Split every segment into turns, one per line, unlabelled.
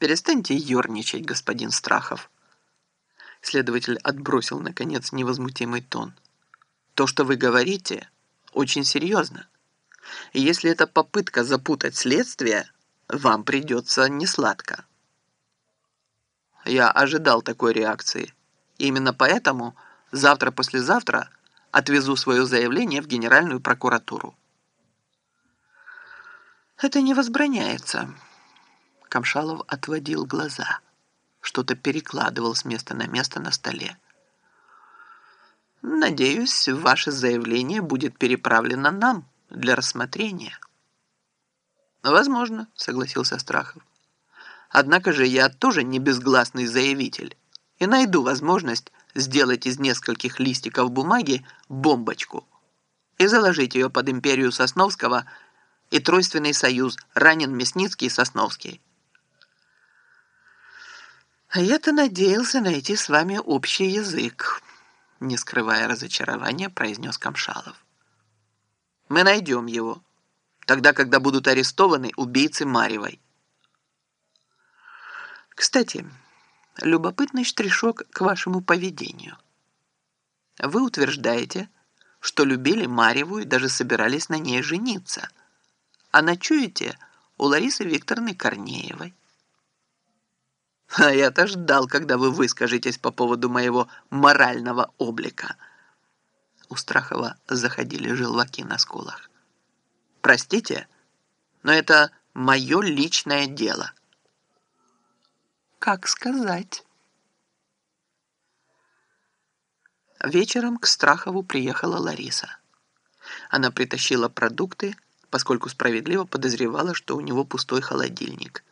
Перестаньте ерничать, господин Страхов. Следователь отбросил, наконец, невозмутимый тон. То, что вы говорите, очень серьезно. И если это попытка запутать следствие, вам придется несладко. Я ожидал такой реакции. Именно поэтому завтра-послезавтра отвезу свое заявление в Генеральную прокуратуру. Это не возбраняется. Камшалов отводил глаза. Что-то перекладывал с места на место на столе. Надеюсь, ваше заявление будет переправлено нам для рассмотрения. Возможно, согласился Страхов. Однако же я тоже не безгласный заявитель и найду возможность сделать из нескольких листиков бумаги бомбочку и заложить ее под империю Сосновского и Тройственный союз ранен Мясницкий и Сосновский. А я-то надеялся найти с вами общий язык, не скрывая разочарования, произнес Камшалов. Мы найдем его, тогда, когда будут арестованы убийцы Марьевой. Кстати, любопытный штришок к вашему поведению. Вы утверждаете, что любили Марьеву и даже собирались на ней жениться, а ночуете у Ларисы Викторовны Корнеевой. А я-то ждал, когда вы выскажетесь по поводу моего морального облика. У Страхова заходили желваки на скулах. Простите, но это мое личное дело. Как сказать? Вечером к Страхову приехала Лариса. Она притащила продукты, поскольку справедливо подозревала, что у него пустой холодильник –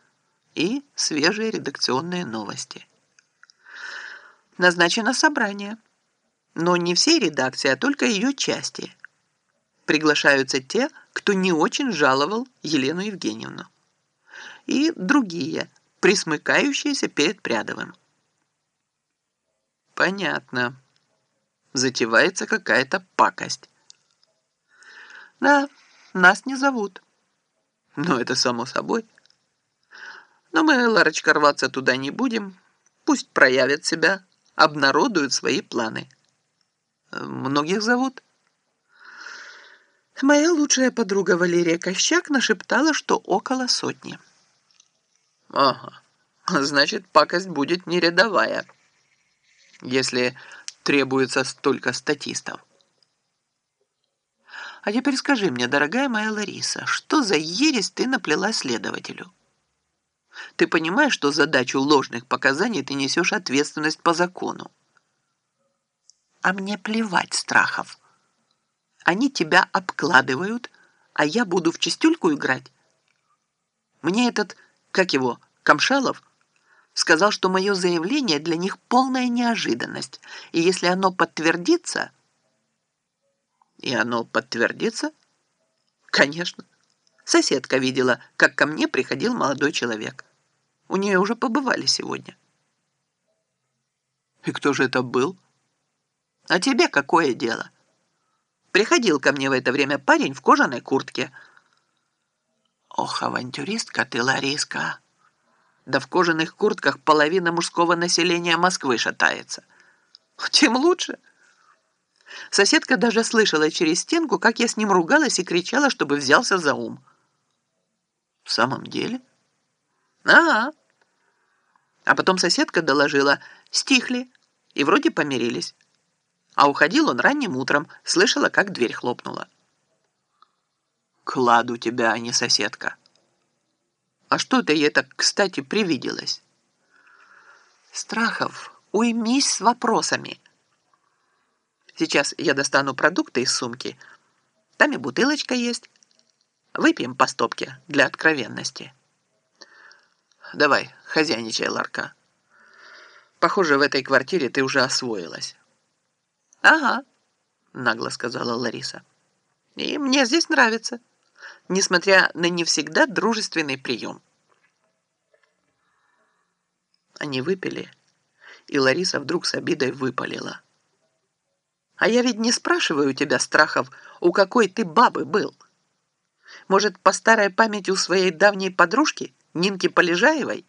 и свежие редакционные новости. Назначено собрание, но не всей редакции, а только ее части. Приглашаются те, кто не очень жаловал Елену Евгеньевну. И другие, присмыкающиеся перед Прядовым. Понятно. Затевается какая-то пакость. Да, нас не зовут. Но это само собой. Но мы, Ларочка, рваться туда не будем. Пусть проявят себя, обнародуют свои планы. Многих зовут? Моя лучшая подруга Валерия Кощак нашептала, что около сотни. Ага, значит, пакость будет не рядовая, если требуется столько статистов. А теперь скажи мне, дорогая моя Лариса, что за ересь ты наплела следователю? Ты понимаешь, что задачу ложных показаний ты несешь ответственность по закону? А мне плевать, Страхов. Они тебя обкладывают, а я буду в чистюльку играть. Мне этот, как его, Камшалов, сказал, что мое заявление для них полная неожиданность, и если оно подтвердится... И оно подтвердится? Конечно. Соседка видела, как ко мне приходил молодой человек. У нее уже побывали сегодня. И кто же это был? А тебе какое дело? Приходил ко мне в это время парень в кожаной куртке. Ох, авантюристка ты, Лариска. Да в кожаных куртках половина мужского населения Москвы шатается. Тем лучше. Соседка даже слышала через стенку, как я с ним ругалась и кричала, чтобы взялся за ум. В самом деле? Ага. А потом соседка доложила, стихли и вроде помирились. А уходил он ранним утром, слышала, как дверь хлопнула. Кладу тебя, а не соседка. А что ты ей так, кстати, привиделось? Страхов, уймись с вопросами. Сейчас я достану продукты из сумки. Там и бутылочка есть. Выпьем по стопке для откровенности. Давай, хозяйничай, Ларка. Похоже, в этой квартире ты уже освоилась. Ага, нагло сказала Лариса. И мне здесь нравится, несмотря на не всегда дружественный прием. Они выпили, и Лариса вдруг с обидой выпалила. А я ведь не спрашиваю у тебя страхов, у какой ты бабы был. Может, по старой памяти у своей давней подружки – Нинки Полежаевой –